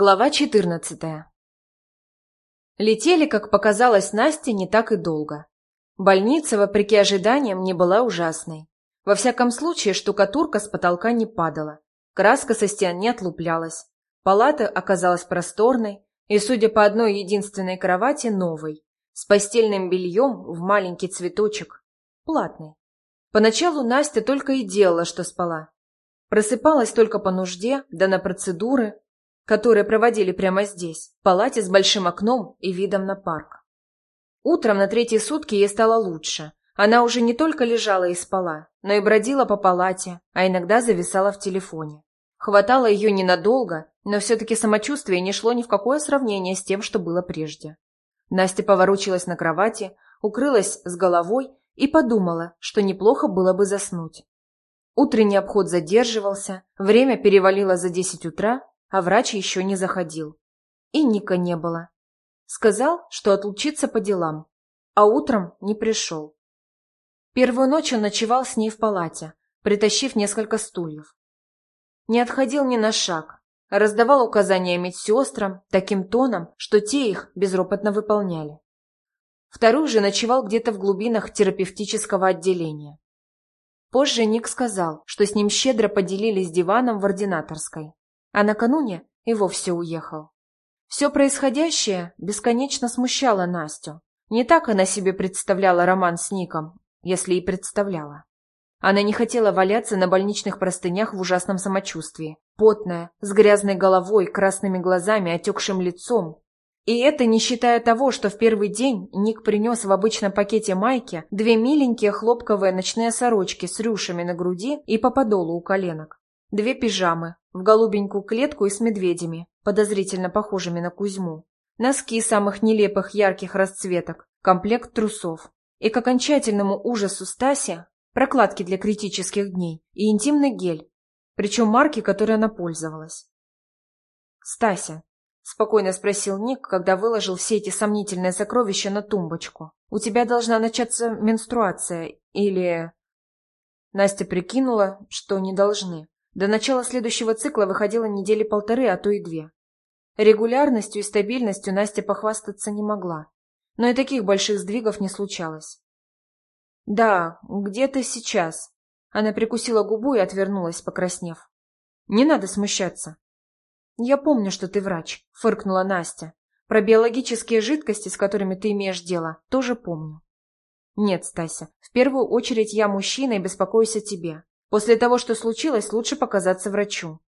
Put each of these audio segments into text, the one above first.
Глава 14 Летели, как показалось Насте, не так и долго. Больница, вопреки ожиданиям, не была ужасной. Во всяком случае, штукатурка с потолка не падала, краска со стен не отлуплялась, палата оказалась просторной и, судя по одной единственной кровати, новой, с постельным бельем в маленький цветочек, платный. Поначалу Настя только и делала, что спала. Просыпалась только по нужде, да на процедуры, которые проводили прямо здесь, в палате с большим окном и видом на парк. Утром на третьи сутки ей стало лучше. Она уже не только лежала и спала, но и бродила по палате, а иногда зависала в телефоне. Хватало ее ненадолго, но все-таки самочувствие не шло ни в какое сравнение с тем, что было прежде. Настя поворочилась на кровати, укрылась с головой и подумала, что неплохо было бы заснуть. Утренний обход задерживался, время перевалило за десять утра, а врач еще не заходил. И Ника не было. Сказал, что отлучится по делам, а утром не пришел. Первую ночь он ночевал с ней в палате, притащив несколько стульев. Не отходил ни на шаг, раздавал указания медсестрам таким тоном, что те их безропотно выполняли. Вторую же ночевал где-то в глубинах терапевтического отделения. Позже Ник сказал, что с ним щедро поделились диваном в ординаторской а накануне и вовсе уехал. Все происходящее бесконечно смущало Настю. Не так она себе представляла роман с Ником, если и представляла. Она не хотела валяться на больничных простынях в ужасном самочувствии, потная, с грязной головой, красными глазами, отекшим лицом. И это не считая того, что в первый день Ник принес в обычном пакете майки две миленькие хлопковые ночные сорочки с рюшами на груди и по подолу у коленок. Две пижамы, в голубенькую клетку и с медведями, подозрительно похожими на Кузьму. Носки самых нелепых ярких расцветок, комплект трусов. И к окончательному ужасу Стаси прокладки для критических дней и интимный гель, причем марки, которой она пользовалась. «Стася», — спокойно спросил Ник, когда выложил все эти сомнительные сокровища на тумбочку, «у тебя должна начаться менструация или...» Настя прикинула, что не должны. До начала следующего цикла выходило недели полторы, а то и две. Регулярностью и стабильностью Настя похвастаться не могла. Но и таких больших сдвигов не случалось. «Да, где-то сейчас». Она прикусила губу и отвернулась, покраснев. «Не надо смущаться». «Я помню, что ты врач», — фыркнула Настя. «Про биологические жидкости, с которыми ты имеешь дело, тоже помню». «Нет, Стася, в первую очередь я мужчина и беспокоюсь о тебе. После того, что случилось, лучше показаться врачу.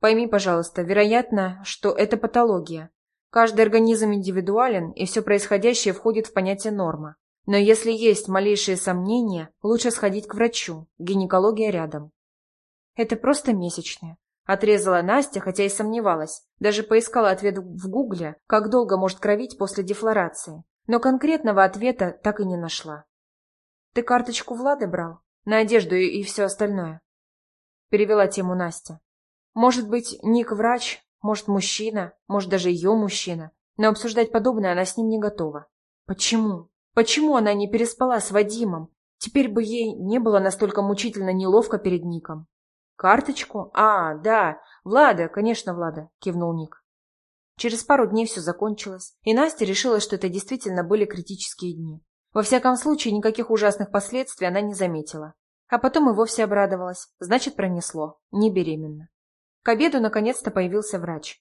Пойми, пожалуйста, вероятно, что это патология. Каждый организм индивидуален, и все происходящее входит в понятие норма. Но если есть малейшие сомнения, лучше сходить к врачу. Гинекология рядом. Это просто месячные. Отрезала Настя, хотя и сомневалась. Даже поискала ответ в гугле, как долго может кровить после дефлорации. Но конкретного ответа так и не нашла. Ты карточку Влада брал? На одежду и, все остальное. Перевела тему Настя. Может быть, Ник врач, может, мужчина, может, даже ее мужчина. Но обсуждать подобное она с ним не готова. Почему? Почему она не переспала с Вадимом? Теперь бы ей не было настолько мучительно неловко перед Ником. «Карточку? А, да. Влада, конечно, Влада», — кивнул Ник. Через пару дней все закончилось, и Настя решила, что это действительно были критические дни. Во всяком случае, никаких ужасных последствий она не заметила. А потом и вовсе обрадовалась. Значит, пронесло. Не беременна. К обеду наконец-то появился врач.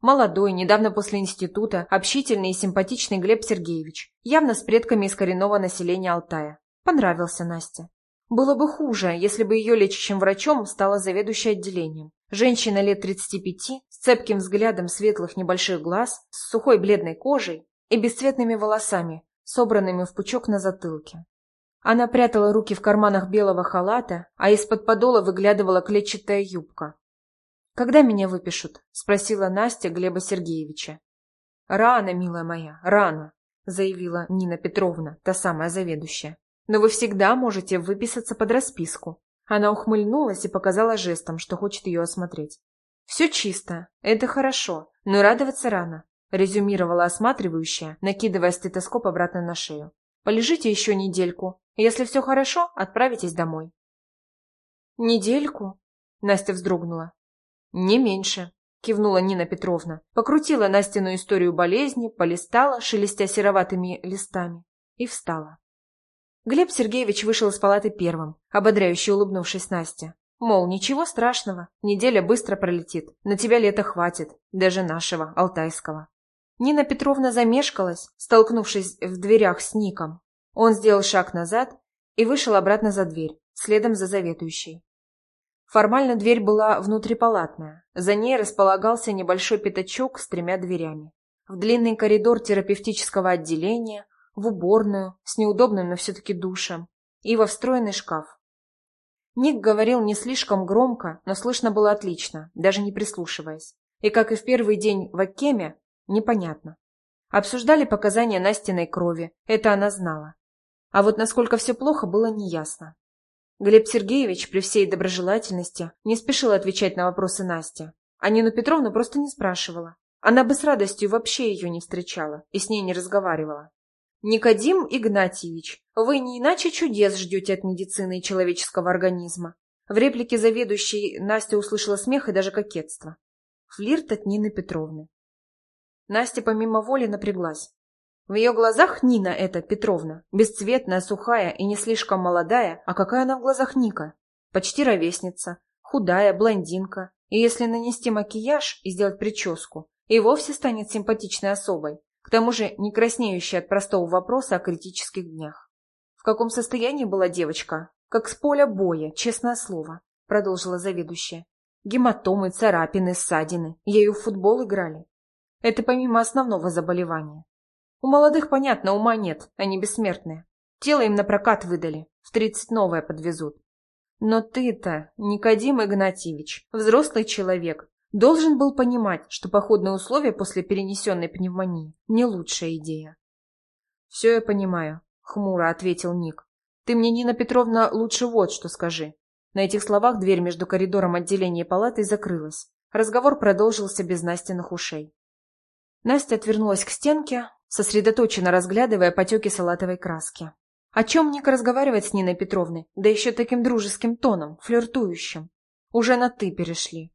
Молодой, недавно после института, общительный и симпатичный Глеб Сергеевич, явно с предками из коренного населения Алтая. Понравился Насте. Было бы хуже, если бы ее лечащим врачом стала заведующая отделением. Женщина лет 35, с цепким взглядом светлых небольших глаз, с сухой бледной кожей и бесцветными волосами, собранными в пучок на затылке. Она прятала руки в карманах белого халата, а из-под подола выглядывала клетчатая юбка. «Когда меня выпишут?» – спросила Настя Глеба Сергеевича. «Рано, милая моя, рано», – заявила Нина Петровна, та самая заведующая. «Но вы всегда можете выписаться под расписку». Она ухмыльнулась и показала жестом, что хочет ее осмотреть. «Все чисто, это хорошо, но радоваться рано. — резюмировала осматривающая, накидывая стетоскоп обратно на шею. «Полежите еще недельку. Если все хорошо, отправитесь домой». «Недельку?» — Настя вздрогнула. «Не меньше», — кивнула Нина Петровна, покрутила Настину историю болезни, полистала, шелестя сероватыми листами, и встала. Глеб Сергеевич вышел из палаты первым, ободряюще улыбнувшись Насте. Мол, ничего страшного, неделя быстро пролетит, на тебя лето хватит, даже нашего, алтайского. Нина Петровна замешкалась, столкнувшись в дверях с Ником. Он сделал шаг назад и вышел обратно за дверь, следом за заведующей. Формально дверь была внутрипалатная, за ней располагался небольшой пятачок с тремя дверями. В длинный коридор терапевтического отделения, в уборную, с неудобным, но все-таки душем, и во встроенный шкаф. Ник говорил не слишком громко, но слышно было отлично, даже не прислушиваясь. И, как и в первый день в Аккеме, непонятно. Обсуждали показания Настиной крови, это она знала. А вот насколько все плохо, было неясно. Глеб Сергеевич при всей доброжелательности не спешил отвечать на вопросы Насти. А Нину Петровну просто не спрашивала. Она бы с радостью вообще ее не встречала и с ней не разговаривала. «Никодим Игнатьевич, вы не иначе чудес ждете от медицины и человеческого организма». В реплике заведующей Настя услышала смех и даже кокетство. Флирт от Нины Петровны. Настя помимо воли напряглась. В ее глазах Нина эта, Петровна, бесцветная, сухая и не слишком молодая, а какая она в глазах Ника? Почти ровесница, худая, блондинка, и если нанести макияж и сделать прическу, и вовсе станет симпатичной особой, к тому же не краснеющей от простого вопроса о критических днях. В каком состоянии была девочка? Как с поля боя, честное слово, продолжила заведующая. Гематомы, царапины, ссадины. Ею в футбол играли. Это помимо основного заболевания. У молодых, понятно, ума нет, они бессмертные. Тело им на прокат выдали, в тридцать новое подвезут. Но ты-то, Никодим Игнатьевич, взрослый человек, должен был понимать, что походные условия после перенесенной пневмонии – не лучшая идея. «Все я понимаю», – хмуро ответил Ник. «Ты мне, Нина Петровна, лучше вот что скажи». На этих словах дверь между коридором отделения и палатой закрылась. Разговор продолжился без Настиных ушей. Настя отвернулась к стенке, сосредоточенно разглядывая потеки салатовой краски. О чем Ника разговаривать с Ниной Петровной, да еще таким дружеским тоном, флиртующим. Уже на «ты» перешли.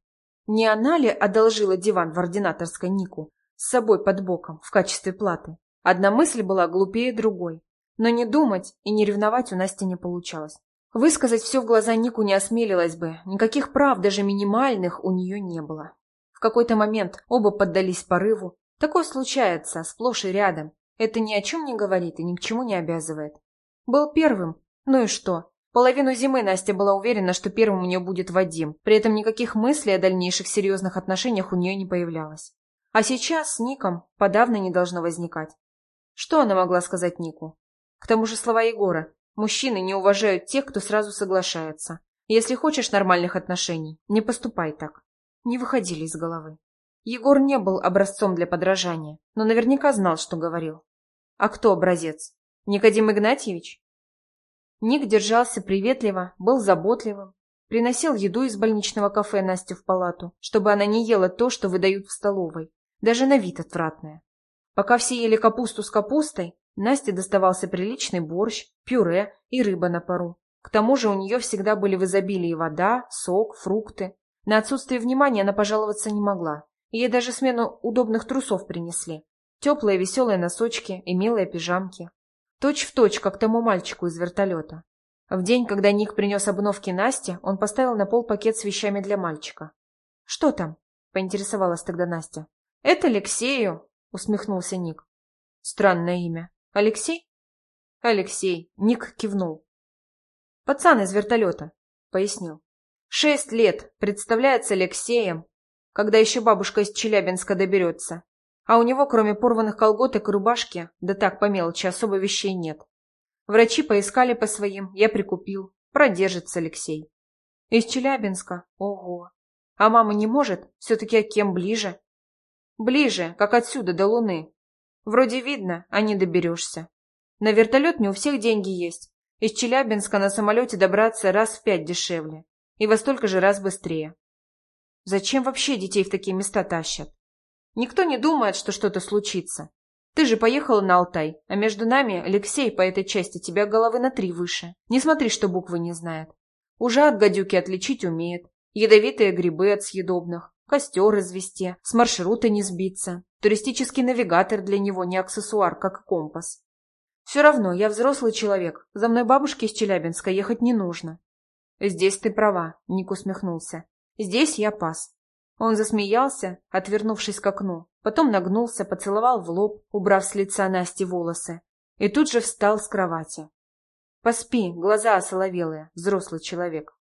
Не она ли одолжила диван в ординаторской Нику с собой под боком в качестве платы? Одна мысль была глупее другой. Но не думать и не ревновать у Насти не получалось. Высказать все в глаза Нику не осмелилась бы, никаких прав, даже минимальных, у нее не было. В какой-то момент оба поддались порыву, Такое случается, сплошь и рядом. Это ни о чем не говорит и ни к чему не обязывает. Был первым. Ну и что? Половину зимы Настя была уверена, что первым у нее будет Вадим. При этом никаких мыслей о дальнейших серьезных отношениях у нее не появлялось. А сейчас с Ником подавно не должно возникать. Что она могла сказать Нику? К тому же слова Егора. Мужчины не уважают тех, кто сразу соглашается. Если хочешь нормальных отношений, не поступай так. Не выходили из головы. Егор не был образцом для подражания, но наверняка знал, что говорил. А кто образец? Никодим Игнатьевич? Ник держался приветливо, был заботливым, приносил еду из больничного кафе Насте в палату, чтобы она не ела то, что выдают в столовой, даже на вид отвратное. Пока все ели капусту с капустой, Насте доставался приличный борщ, пюре и рыба на пару. К тому же у нее всегда были в изобилии вода, сок, фрукты. На отсутствие внимания она пожаловаться не могла. Ей даже смену удобных трусов принесли. Теплые веселые носочки и милые пижамки. Точь в точь, как тому мальчику из вертолета. В день, когда Ник принес обновки Насте, он поставил на пол пакет с вещами для мальчика. «Что там?» – поинтересовалась тогда Настя. «Это Алексею», – усмехнулся Ник. «Странное имя. Алексей?» «Алексей», – Ник кивнул. «Пацан из вертолета», – пояснил. «Шесть лет, представляется Алексеем, когда еще бабушка из Челябинска доберется. А у него, кроме порванных колготок и рубашки, да так, по мелочи, особо вещей нет. Врачи поискали по своим, я прикупил. Продержится Алексей. Из Челябинска? Ого. А мама не может? Все-таки а кем ближе? Ближе, как отсюда до Луны. Вроде видно, а не доберешься. На вертолет не у всех деньги есть. Из Челябинска на самолете добраться раз в пять дешевле. И во столько же раз быстрее. Зачем вообще детей в такие места тащат? Никто не думает, что что-то случится. Ты же поехала на Алтай, а между нами Алексей по этой части тебя головы на три выше. Не смотри, что буквы не знает. Уже от гадюки отличить умеет. Ядовитые грибы от съедобных. костер извести, с маршрута не сбиться. Туристический навигатор для него не аксессуар, как компас. Все равно, я взрослый человек, за мной бабушке из Челябинска ехать не нужно. Здесь ты права, Ник усмехнулся. Здесь я пас. Он засмеялся, отвернувшись к окну, потом нагнулся, поцеловал в лоб, убрав с лица Насти волосы, и тут же встал с кровати. Поспи, глаза осоловелые, взрослый человек.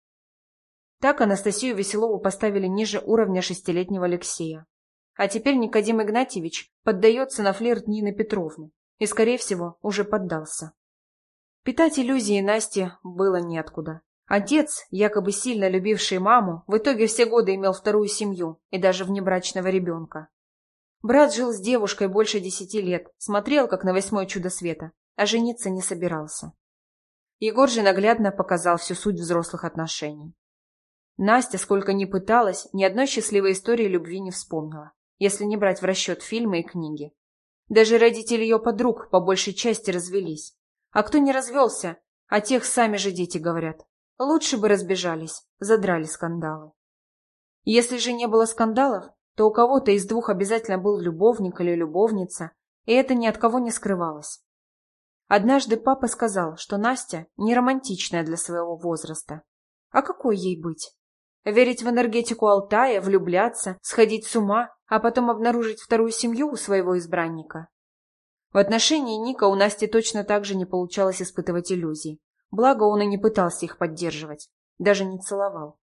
Так Анастасию Веселову поставили ниже уровня шестилетнего Алексея. А теперь Никодим Игнатьевич поддается на флирт Нины Петровны и, скорее всего, уже поддался. Питать иллюзии Насти было неоткуда. Отец, якобы сильно любивший маму, в итоге все годы имел вторую семью и даже внебрачного ребенка. Брат жил с девушкой больше десяти лет, смотрел, как на восьмое чудо света, а жениться не собирался. Егор же наглядно показал всю суть взрослых отношений. Настя, сколько ни пыталась, ни одной счастливой истории любви не вспомнила, если не брать в расчет фильмы и книги. Даже родители ее подруг по большей части развелись. А кто не развелся, о тех сами же дети говорят. Лучше бы разбежались, задрали скандалы. Если же не было скандалов, то у кого-то из двух обязательно был любовник или любовница, и это ни от кого не скрывалось. Однажды папа сказал, что Настя не романтичная для своего возраста. А какой ей быть? Верить в энергетику Алтая, влюбляться, сходить с ума, а потом обнаружить вторую семью у своего избранника? В отношении Ника у Насти точно так же не получалось испытывать иллюзий. Благо он и не пытался их поддерживать, даже не целовал.